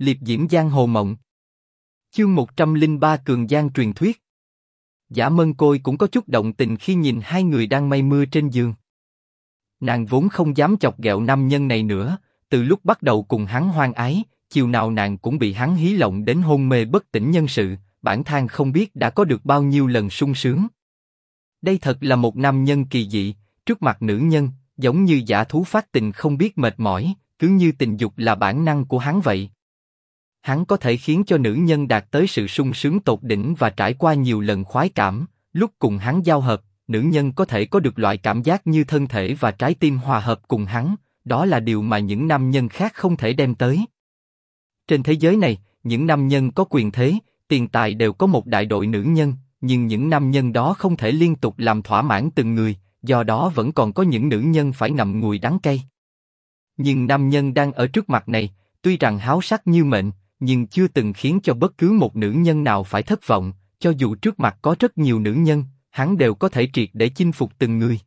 liệp diễm giang hồ mộng. Chương 103 Cường Giang truyền thuyết. Giả Mân Côi cũng có chút động tình khi nhìn hai người đang mây mưa trên giường. Nàng vốn không dám chọc ghẹo nam nhân này nữa, từ lúc bắt đầu cùng hắn hoang ái, chiều nào nàng cũng bị hắn hí lộng đến hôn mê bất tỉnh nhân sự, bản than không biết đã có được bao nhiêu lần sung sướng. Đây thật là một nam nhân kỳ dị, trước mặt nữ nhân, giống như giả thú phát tình không biết mệt mỏi, cứ như tình dục là bản năng của hắn vậy. Hắn có thể khiến cho nữ nhân đạt tới sự sung sướng tột đỉnh và trải qua nhiều lần khoái cảm, lúc cùng hắn giao hợp, nữ nhân có thể có được loại cảm giác như thân thể và trái tim hòa hợp cùng hắn, đó là điều mà những nam nhân khác không thể đem tới. Trên thế giới này, những nam nhân có quyền thế, tiền tài đều có một đại đội nữ nhân, nhưng những nam nhân đó không thể liên tục làm thỏa mãn từng người, do đó vẫn còn có những nữ nhân phải ngậm ngùi đắng cay. Nhưng nam nhân đang ở trước mặt này, tuy rằng háo sắc như mệnh, nhưng chưa từng khiến cho bất cứ một nữ nhân nào phải thất vọng, cho dù trước mặt có rất nhiều nữ nhân, hắn đều có thể triệt để chinh phục từng người.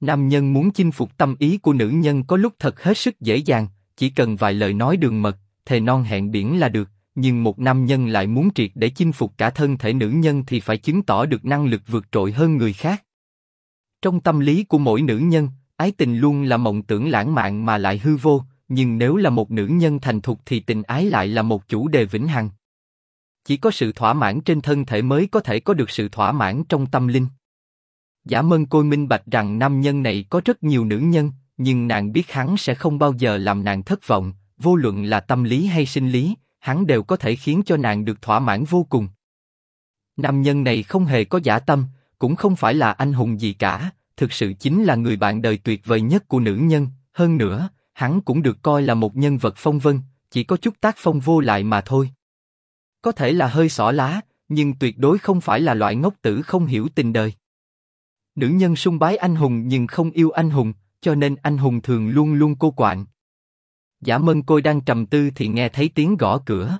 Nam nhân muốn chinh phục tâm ý của nữ nhân có lúc thật hết sức dễ dàng, chỉ cần vài lời nói đường mật, thề non hẹn biển là được. Nhưng một nam nhân lại muốn triệt để chinh phục cả thân thể nữ nhân thì phải chứng tỏ được năng lực vượt trội hơn người khác. Trong tâm lý của mỗi nữ nhân, ái tình luôn là mộng tưởng lãng mạn mà lại hư vô, nhưng nếu là một nữ nhân thành thục thì tình ái lại là một chủ đề vĩnh hằng. Chỉ có sự thỏa mãn trên thân thể mới có thể có được sự thỏa mãn trong tâm linh. Giả Mân Côi minh bạch rằng nam nhân này có rất nhiều nữ nhân, nhưng nàng biết hắn sẽ không bao giờ làm nàng thất vọng, vô luận là tâm lý hay sinh lý, hắn đều có thể khiến cho nàng được thỏa mãn vô cùng. Nam nhân này không hề có giả tâm, cũng không phải là anh hùng gì cả, thực sự chính là người bạn đời tuyệt vời nhất của nữ nhân. Hơn nữa, hắn cũng được coi là một nhân vật phong vân, chỉ có chút tác phong vô lại mà thôi. Có thể là hơi xỏ lá, nhưng tuyệt đối không phải là loại ngốc tử không hiểu tình đời. Nữ nhân sung bái anh hùng nhưng không yêu anh hùng, cho nên anh hùng thường luôn luôn cô quạnh. Giả Mân Côi đang trầm tư thì nghe thấy tiếng gõ cửa.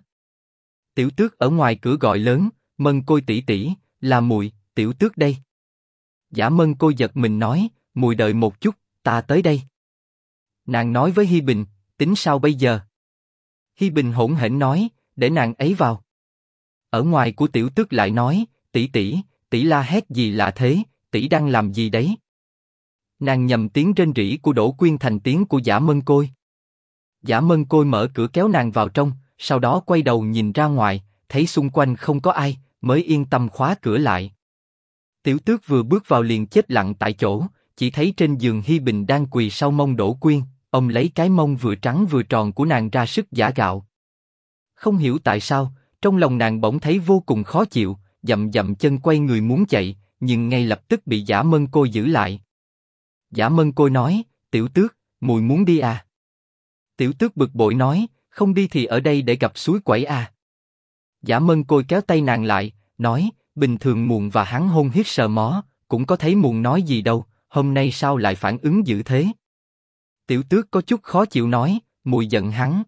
Tiểu Tước ở ngoài cửa gọi lớn, Mân Côi tỷ tỷ, là mùi, Tiểu Tước đây. Giả Mân Côi giật mình nói, mùi đợi một chút, ta tới đây. Nàng nói với Hi Bình, tính sao bây giờ? Hi Bình hỗn hển nói, để nàng ấy vào. Ở ngoài của Tiểu Tước lại nói, tỷ tỷ, tỷ la hét gì lạ thế, tỷ đang làm gì đấy? Nàng nhầm tiếng trên rỉ của Đỗ Quyên thành tiếng của Giả Mân Côi. Giả Mân Côi mở cửa kéo nàng vào trong, sau đó quay đầu nhìn ra ngoài, thấy xung quanh không có ai, mới yên tâm khóa cửa lại. Tiểu Tước vừa bước vào liền chết lặng tại chỗ, chỉ thấy trên giường Hi Bình đang quỳ sau mông Đỗ Quyên, ông lấy cái mông vừa trắng vừa tròn của nàng ra sức giả gạo. Không hiểu tại sao, trong lòng nàng bỗng thấy vô cùng khó chịu, dậm dậm chân quay người muốn chạy, nhưng ngay lập tức bị Giả Mân cô giữ lại. Giả Mân cô nói, Tiểu Tước, mùi muốn đi à? Tiểu tước bực bội nói, không đi thì ở đây để gặp suối quẩy à. Giả mân cô kéo tay nàng lại, nói, bình thường muộn và hắn hôn hít sờ mó, cũng có thấy muộn nói gì đâu, hôm nay sao lại phản ứng dữ thế? Tiểu tước có chút khó chịu nói, mùi giận hắn.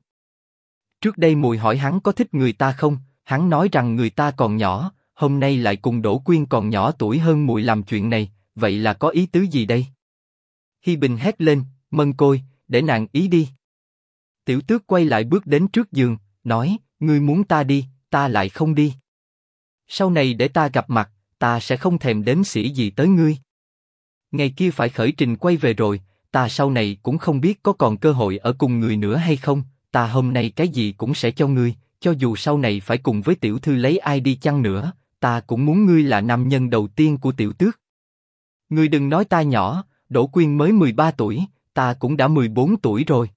Trước đây mùi hỏi hắn có thích người ta không, hắn nói rằng người ta còn nhỏ, hôm nay lại cùng Đỗ Quyên còn nhỏ tuổi hơn mùi làm chuyện này, vậy là có ý tứ gì đây? Hi Bình hét lên, mân côi, để nàng ý đi. Tiểu tước quay lại bước đến trước giường, nói, ngươi muốn ta đi, ta lại không đi. Sau này để ta gặp mặt, ta sẽ không thèm đếm xỉ gì tới ngươi. Ngày kia phải khởi trình quay về rồi, ta sau này cũng không biết có còn cơ hội ở cùng người nữa hay không. Ta hôm nay cái gì cũng sẽ cho ngươi, cho dù sau này phải cùng với tiểu thư lấy ai đi chăng nữa, ta cũng muốn ngươi là nam nhân đầu tiên của tiểu tước. Ngươi đừng nói ta nhỏ, Đỗ Quyên mới 13 tuổi, ta cũng đã 14 tuổi rồi.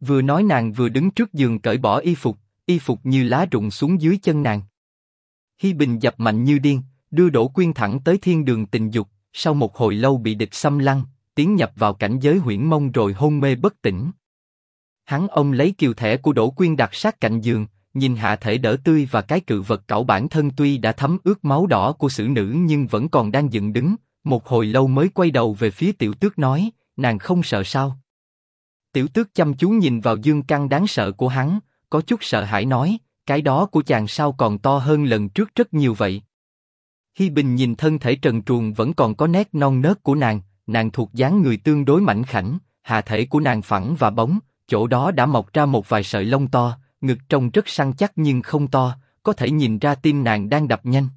Vừa nói nàng vừa đứng trước giường cởi bỏ y phục, y phục như lá rụng xuống dưới chân nàng. Hi Bình dập mạnh như điên, đưa Đỗ Quyên thẳng tới thiên đường tình dục. Sau một hồi lâu bị địch xâm lăng, tiến nhập vào cảnh giới huyễn mông rồi hôn mê bất tỉnh. Hắn ông lấy kiều thẻ của Đỗ Quyên đặt sát cạnh giường, nhìn hạ thể đỡ tươi và cái cự vật cẩu bản thân tuy đã thấm ướt máu đỏ của xử nữ nhưng vẫn còn đang dựng đứng. Một hồi lâu mới quay đầu về phía tiểu tước nói, nàng không sợ sao? Tiểu tước chăm chú nhìn vào dương căn đáng sợ của hắn, có chút sợ hãi nói, cái đó của chàng sao còn to hơn lần trước rất nhiều vậy. Hi Bình nhìn thân thể trần truồng vẫn còn có nét non nớt của nàng, nàng thuộc dáng người tương đối mảnh khảnh, hạ thể của nàng phẳng và bóng, chỗ đó đã mọc ra một vài sợi lông to, ngực trông rất săn chắc nhưng không to, có thể nhìn ra tim nàng đang đập nhanh.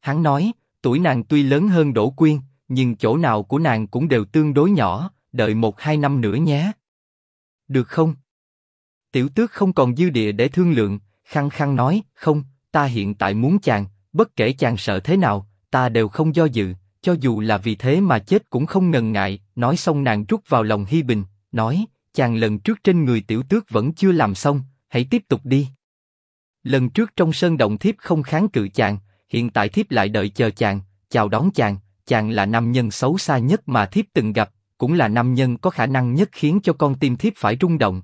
Hắn nói, tuổi nàng tuy lớn hơn Đỗ Quyên, nhưng chỗ nào của nàng cũng đều tương đối nhỏ, đợi một hai năm nữa nhé. Được không? Tiểu tước không còn dư địa để thương lượng, khăng khăng nói, không, ta hiện tại muốn chàng, bất kể chàng sợ thế nào, ta đều không do dự, cho dù là vì thế mà chết cũng không ngần ngại. Nói xong nàng rút vào lòng Hi Bình, nói, chàng lần trước trên người tiểu tước vẫn chưa làm xong, hãy tiếp tục đi. Lần trước trong sơn động thiếp không kháng cự chàng, hiện tại thiếp lại đợi chờ chàng, chào đón chàng. Chàng là nam nhân xấu xa nhất mà thiếp từng gặp, cũng là nam nhân có khả năng nhất khiến cho con tim thiếp phải rung động.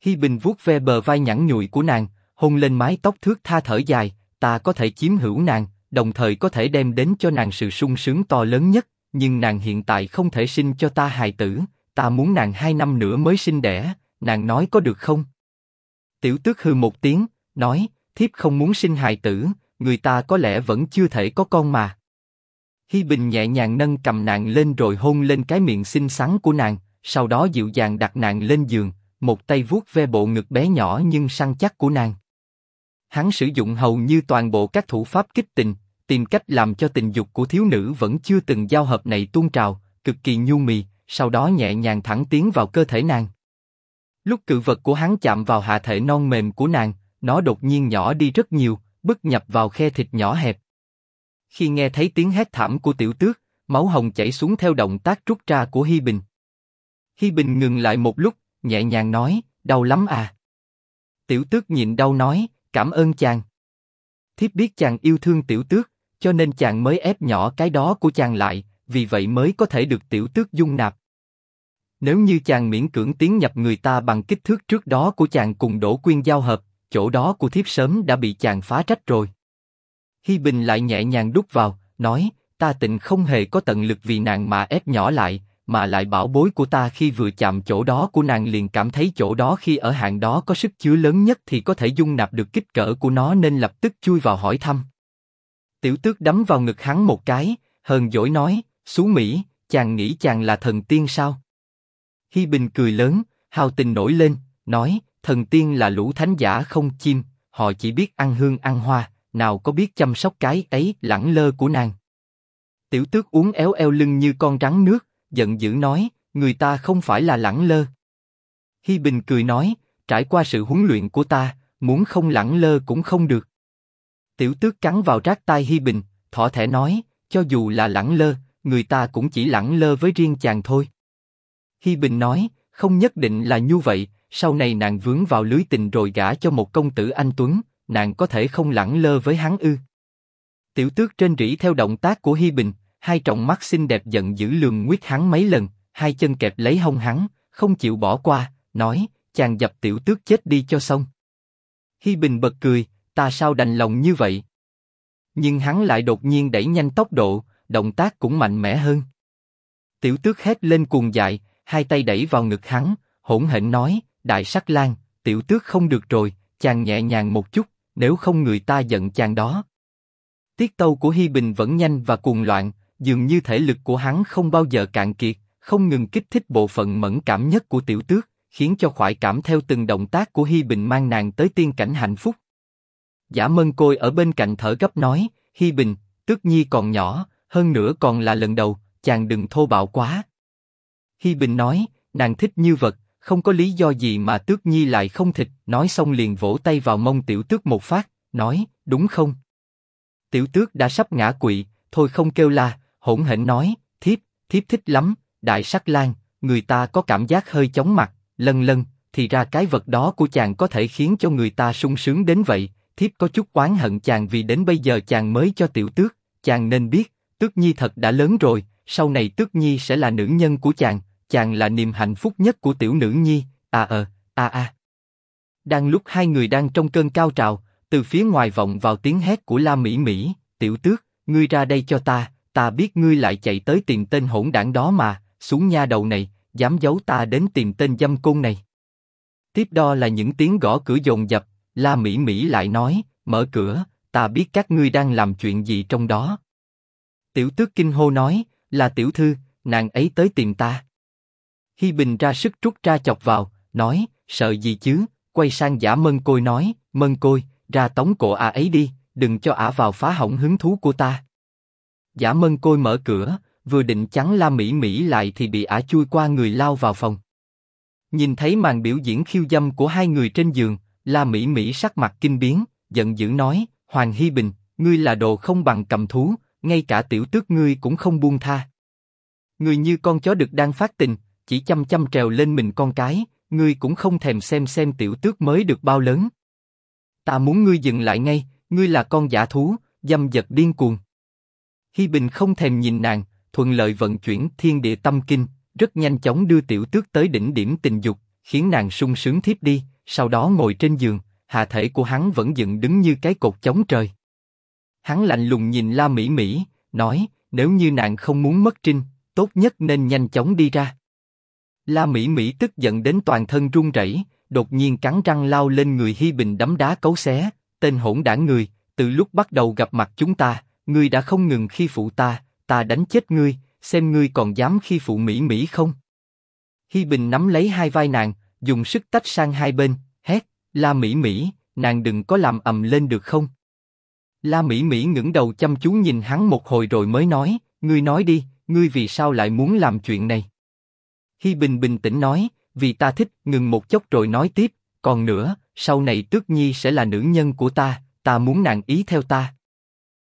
Hi Bình vuốt ve bờ vai nhẵn nhụi của nàng, hôn lên mái tóc thước tha thở dài, ta có thể chiếm hữu nàng, đồng thời có thể đem đến cho nàng sự sung sướng to lớn nhất, nhưng nàng hiện tại không thể sinh cho ta hài tử, ta muốn nàng hai năm nữa mới sinh đẻ, nàng nói có được không? Tiểu tước hư một tiếng, nói, thiếp không muốn sinh hài tử, người ta có lẽ vẫn chưa thể có con mà. Hi Bình nhẹ nhàng nâng cầm nàng lên rồi hôn lên cái miệng xinh xắn của nàng, sau đó dịu dàng đặt nàng lên giường, một tay vuốt ve bộ ngực bé nhỏ nhưng săn chắc của nàng. Hắn sử dụng hầu như toàn bộ các thủ pháp kích tình, tìm cách làm cho tình dục của thiếu nữ vẫn chưa từng giao hợp này tuôn trào, cực kỳ nhu mì, sau đó nhẹ nhàng thẳng tiến vào cơ thể nàng. Lúc cự vật của hắn chạm vào hạ thể non mềm của nàng, nó đột nhiên nhỏ đi rất nhiều, bức nhập vào khe thịt nhỏ hẹp. Khi nghe thấy tiếng hét thảm của tiểu tước, máu hồng chảy xuống theo động tác rút ra của Hi Bình. Hi Bình ngừng lại một lúc, nhẹ nhàng nói, đau lắm à. Tiểu tước nhịn đau nói, cảm ơn chàng. Thiếp biết chàng yêu thương tiểu tước, cho nên chàng mới ép nhỏ cái đó của chàng lại, vì vậy mới có thể được tiểu tước dung nạp. Nếu như chàng miễn cưỡng tiến nhập người ta bằng kích thước trước đó của chàng cùng đổ quyên giao hợp, chỗ đó của thiếp sớm đã bị chàng phá trách rồi. Hi Bình lại nhẹ nhàng đút vào, nói, ta tịnh không hề có tận lực vì nàng mà ép nhỏ lại, mà lại bảo bối của ta khi vừa chạm chỗ đó của nàng liền cảm thấy chỗ đó khi ở hạng đó có sức chứa lớn nhất thì có thể dung nạp được kích cỡ của nó nên lập tức chui vào hỏi thăm. Tiểu tước đấm vào ngực hắn một cái, hờn dỗi nói, Xú Mỹ, chàng nghĩ chàng là thần tiên sao? Hi Bình cười lớn, hào tình nổi lên, nói, thần tiên là lũ thánh giả không chim, họ chỉ biết ăn hương ăn hoa, nào có biết chăm sóc cái ấy lẳng lơ của nàng. Tiểu tước uống éo eo lưng như con rắn nước, giận dữ nói, người ta không phải là lẳng lơ. Hi Bình cười nói, trải qua sự huấn luyện của ta, muốn không lẳng lơ cũng không được. Tiểu tước cắn vào rác tai Hi Bình, thỏ thẻ nói, cho dù là lẳng lơ, người ta cũng chỉ lẳng lơ với riêng chàng thôi. Hi Bình nói, không nhất định là như vậy, sau này nàng vướng vào lưới tình rồi gả cho một công tử anh Tuấn, nàng có thể không lẳng lơ với hắn ư. Tiểu tước trên rỉ theo động tác của Hi Bình, hai trọng mắt xinh đẹp giận dữ lường nguyết hắn mấy lần, hai chân kẹp lấy hông hắn, không chịu bỏ qua, nói, chàng dập tiểu tước chết đi cho xong. Hi Bình bật cười, ta sao đành lòng như vậy? Nhưng hắn lại đột nhiên đẩy nhanh tốc độ, động tác cũng mạnh mẽ hơn. Tiểu tước hét lên cuồng dại, hai tay đẩy vào ngực hắn, hỗn hển nói, đại sắc lang, tiểu tước không được rồi, chàng nhẹ nhàng một chút, nếu không người ta giận chàng đó. Tiết tâu của Hi Bình vẫn nhanh và cuồng loạn, dường như thể lực của hắn không bao giờ cạn kiệt, không ngừng kích thích bộ phận mẫn cảm nhất của tiểu tước, khiến cho khoái cảm theo từng động tác của Hi Bình mang nàng tới tiên cảnh hạnh phúc. Giả Mân Côi ở bên cạnh thở gấp nói, Hi Bình, Tước Nhi còn nhỏ, hơn nữa còn là lần đầu, chàng đừng thô bạo quá. Hi Bình nói, nàng thích như vật, không có lý do gì mà Tước Nhi lại không thịt. Nói xong liền vỗ tay vào mông Tiểu Tước một phát, nói, đúng không? Tiểu Tước đã sắp ngã quỵ, thôi không kêu la, hỗn hển nói, thiếp, thiếp thích lắm, đại sắc lang, người ta có cảm giác hơi chóng mặt, lân lân, thì ra cái vật đó của chàng có thể khiến cho người ta sung sướng đến vậy, thiếp có chút oán hận chàng vì đến bây giờ chàng mới cho tiểu tước, chàng nên biết, tước nhi thật đã lớn rồi, sau này tước nhi sẽ là nữ nhân của chàng, chàng là niềm hạnh phúc nhất của tiểu nữ nhi, à ờ, à à. Đang lúc hai người đang trong cơn cao trào, từ phía ngoài vọng vào tiếng hét của La Mỹ Mỹ, tiểu tước, ngươi ra đây cho ta, ta biết ngươi lại chạy tới tìm tên hỗn đảng đó mà, xuống nha đầu này, dám giấu ta đến tìm tên dâm côn này. Tiếp đó là những tiếng gõ cửa dồn dập, La Mỹ Mỹ lại nói, mở cửa, ta biết các ngươi đang làm chuyện gì trong đó. Tiểu tước kinh hô nói, là tiểu thư, nàng ấy tới tìm ta. Hi Bình ra sức trút ra chọc vào, nói, sợ gì chứ, quay sang giả mân côi nói, mân côi, ra tống cổ à ấy đi, đừng cho ả vào phá hỏng hứng thú của ta. Giả mân côi mở cửa, vừa định chắn La Mỹ Mỹ lại thì bị ả chui qua người lao vào phòng. Nhìn thấy màn biểu diễn khiêu dâm của hai người trên giường, La Mỹ Mỹ sắc mặt kinh biến, giận dữ nói, Hoàng Hy Bình, ngươi là đồ không bằng cầm thú, ngay cả tiểu tước ngươi cũng không buông tha. Ngươi như con chó được đang phát tình, chỉ chăm chăm trèo lên mình con cái, ngươi cũng không thèm xem xem tiểu tước mới được bao lớn. Ta muốn ngươi dừng lại ngay, ngươi là con giả thú, dâm dật điên cuồng. Hi Bình không thèm nhìn nàng, thuận lợi vận chuyển thiên địa tâm kinh, rất nhanh chóng đưa tiểu tước tới đỉnh điểm tình dục, khiến nàng sung sướng thiếp đi, sau đó ngồi trên giường, hạ thể của hắn vẫn dựng đứng như cái cột chống trời. Hắn lạnh lùng nhìn La Mỹ Mỹ, nói, nếu như nàng không muốn mất trinh, tốt nhất nên nhanh chóng đi ra. La Mỹ Mỹ tức giận đến toàn thân run rẩy, đột nhiên cắn răng lao lên người Hi Bình đấm đá cấu xé, tên hỗn đảng người, từ lúc bắt đầu gặp mặt chúng ta, ngươi đã không ngừng khi phụ ta, ta đánh chết ngươi, xem ngươi còn dám khi phụ Mỹ Mỹ không? Hi Bình nắm lấy hai vai nàng, dùng sức tách sang hai bên, hét, La Mỹ Mỹ, nàng đừng có làm ầm lên được không? La Mỹ Mỹ ngẩng đầu chăm chú nhìn hắn một hồi rồi mới nói, ngươi nói đi, ngươi vì sao lại muốn làm chuyện này? Hi Bình bình tĩnh nói, vì ta thích, ngừng một chốc rồi nói tiếp, còn nữa, sau này Tước Nhi sẽ là nữ nhân của ta, ta muốn nàng ý theo ta.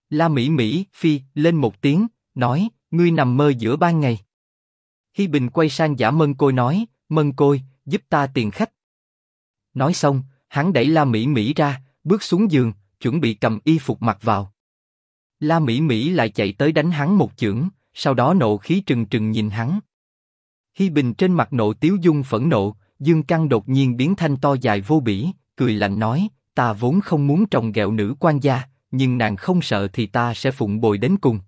La Mỹ Mỹ phi lên một tiếng, nói, ngươi nằm mơ giữa ban ngày. Hi Bình quay sang giả Mân Côi nói, Mân Côi, giúp ta tiền khách. Nói xong, hắn đẩy La Mỹ Mỹ ra, bước xuống giường, chuẩn bị cầm y phục mặc vào. La Mỹ Mỹ lại chạy tới đánh hắn một chưởng, sau đó nộ khí trừng trừng nhìn hắn. Hi Bình trên mặt nộ tiếu dung phẫn nộ, dương căng đột nhiên biến thanh to dài vô bỉ, cười lạnh nói, ta vốn không muốn trồng gẹo nữ quan gia, nhưng nàng không sợ thì ta sẽ phụng bồi đến cùng.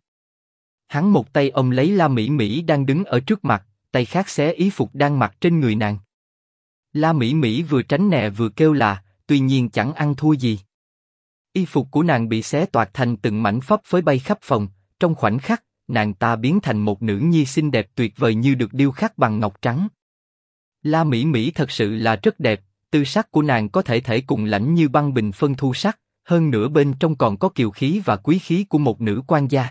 Hắn một tay ôm lấy La Mỹ Mỹ đang đứng ở trước mặt, tay khác xé ý phục đang mặc trên người nàng. La Mỹ Mỹ vừa tránh nè vừa kêu là, tuy nhiên chẳng ăn thua gì. Y phục của nàng bị xé toạc thành từng mảnh phấp phới bay khắp phòng, trong khoảnh khắc, nàng ta biến thành một nữ nhi xinh đẹp tuyệt vời như được điêu khắc bằng ngọc trắng. La Mỹ Mỹ thật sự là rất đẹp, tư sắc của nàng có thể thể cùng lãnh như băng bình phân thu sắc, hơn nữa bên trong còn có kiều khí và quý khí của một nữ quan gia.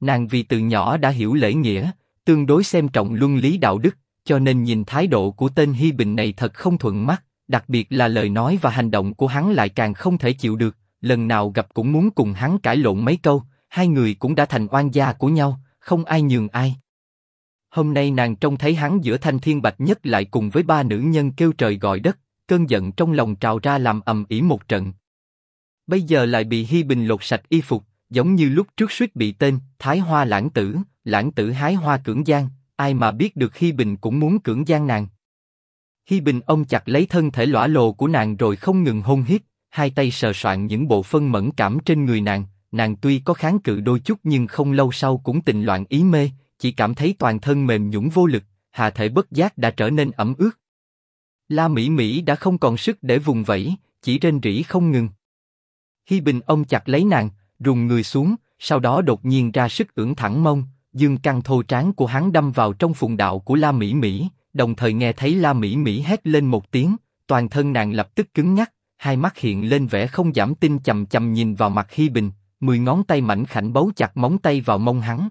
Nàng vì từ nhỏ đã hiểu lễ nghĩa, tương đối xem trọng luân lý đạo đức, cho nên nhìn thái độ của tên Hi Bình này thật không thuận mắt, đặc biệt là lời nói và hành động của hắn lại càng không thể chịu được. Lần nào gặp cũng muốn cùng hắn cãi lộn mấy câu, hai người cũng đã thành oan gia của nhau, không ai nhường ai. Hôm nay nàng trông thấy hắn giữa thanh thiên bạch nhất lại cùng với ba nữ nhân kêu trời gọi đất, cơn giận trong lòng trào ra làm ầm ĩ một trận. Bây giờ lại bị Hi Bình lột sạch y phục, giống như lúc trước suýt bị tên Thái Hoa lãng tử, lãng tử hái hoa cưỡng gian, ai mà biết được Hi Bình cũng muốn cưỡng gian nàng. Hi Bình ôm chặt lấy thân thể lõa lồ của nàng rồi không ngừng hôn hít, hai tay sờ soạn những bộ phân mẫn cảm trên người nàng. Nàng tuy có kháng cự đôi chút nhưng không lâu sau cũng tình loạn ý mê, chỉ cảm thấy toàn thân mềm nhũn vô lực, hạ thể bất giác đã trở nên ẩm ướt. La Mỹ Mỹ đã không còn sức để vùng vẫy, chỉ rên rỉ không ngừng. Hi Bình ôm chặt lấy nàng, rùng người xuống, sau đó đột nhiên ra sức ưỡn thẳng mông, dương căn thô tráng của hắn đâm vào trong phùng đạo của La Mỹ Mỹ, đồng thời nghe thấy La Mỹ Mỹ hét lên một tiếng, toàn thân nàng lập tức cứng nhắc, hai mắt hiện lên vẻ không giảm tin chầm chầm nhìn vào mặt Hi Bình, mười ngón tay mảnh khảnh bấu chặt móng tay vào mông hắn.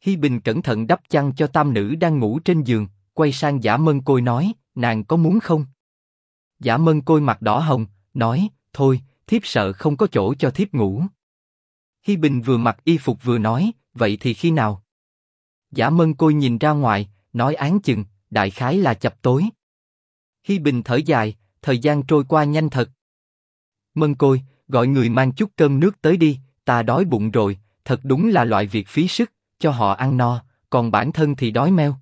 Hi Bình cẩn thận đắp chăn cho tam nữ đang ngủ trên giường, quay sang Giả Mân Côi nói, nàng có muốn không? Giả Mân Côi mặt đỏ hồng, nói, thôi, thiếp sợ không có chỗ cho thiếp ngủ. Hi Bình vừa mặc y phục vừa nói, vậy thì khi nào? Giả Mân Côi nhìn ra ngoài, nói án chừng, đại khái là chập tối. Hi Bình thở dài, thời gian trôi qua nhanh thật. Mân Côi, gọi người mang chút cơm nước tới đi, ta đói bụng rồi, thật đúng là loại việc phí sức, cho họ ăn no, còn bản thân thì đói meo.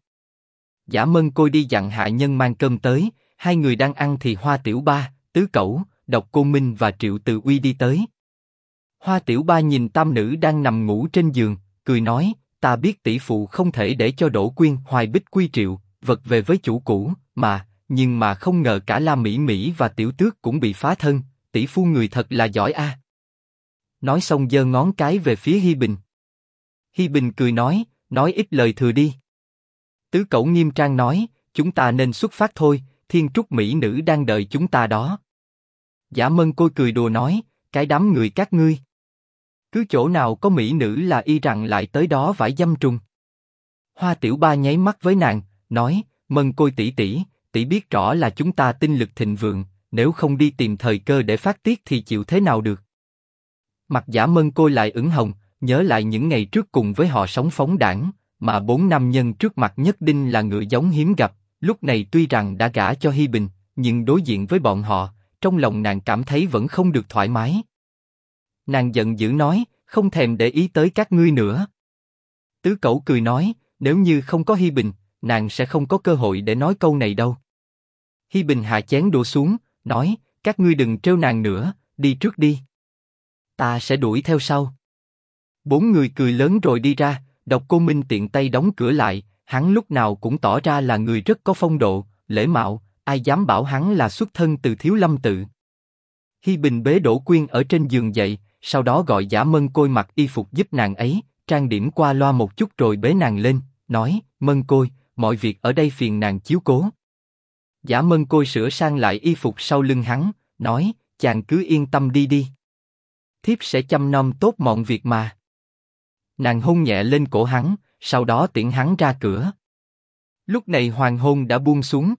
Giả Mân Côi đi dặn hạ nhân mang cơm tới, hai người đang ăn thì Hoa Tiểu Ba, Tứ Cẩu, Độc Cô Minh và Triệu Từ Uy đi tới. Hoa Tiểu Ba nhìn tam nữ đang nằm ngủ trên giường, cười nói, ta biết tỷ phụ không thể để cho Đỗ Quyên, Hoài Bích Quy Triệu, vật về với chủ cũ, mà, nhưng mà không ngờ cả La Mỹ Mỹ và Tiểu Tước cũng bị phá thân, tỷ phu người thật là giỏi a. Nói xong giơ ngón cái về phía Hi Bình. Hi Bình cười nói, nói ít lời thừa đi. Tứ Cẩu nghiêm trang nói, chúng ta nên xuất phát thôi, thiên trúc mỹ nữ đang đợi chúng ta đó. Giả mân côi cười đùa nói, cái đám người các ngươi. Cứ chỗ nào có mỹ nữ là y rằng lại tới đó vải dâm trùng. Hoa tiểu ba nháy mắt với nàng, nói, mân côi tỷ tỷ, tỷ biết rõ là chúng ta tinh lực thịnh vượng, nếu không đi tìm thời cơ để phát tiết thì chịu thế nào được. Mặt giả mân côi lại ửng hồng, nhớ lại những ngày trước cùng với họ sống phóng đảng, mà bốn nam nhân trước mặt nhất định là ngựa giống hiếm gặp. Lúc này tuy rằng đã gả cho Hi Bình, nhưng đối diện với bọn họ, trong lòng nàng cảm thấy vẫn không được thoải mái. Nàng giận dữ nói, không thèm để ý tới các ngươi nữa. Tứ Cẩu cười nói, nếu như không có Hi Bình, nàng sẽ không có cơ hội để nói câu này đâu. Hi Bình hạ chén đổ xuống, nói, các ngươi đừng trêu nàng nữa, đi trước đi. Ta sẽ đuổi theo sau. Bốn người cười lớn rồi đi ra, độc cô Minh tiện tay đóng cửa lại, hắn lúc nào cũng tỏ ra là người rất có phong độ, lễ mạo, ai dám bảo hắn là xuất thân từ thiếu lâm tự. Hi Bình bế đổ quyên ở trên giường dậy, sau đó gọi giả mân côi mặc y phục giúp nàng ấy, trang điểm qua loa một chút rồi bế nàng lên, nói, mân côi, mọi việc ở đây phiền nàng chiếu cố. Giả mân côi sửa sang lại y phục sau lưng hắn, nói, chàng cứ yên tâm đi đi. Thiếp sẽ chăm nom tốt mọi việc mà. Nàng hôn nhẹ lên cổ hắn, sau đó tiễn hắn ra cửa. Lúc này hoàng hôn đã buông xuống,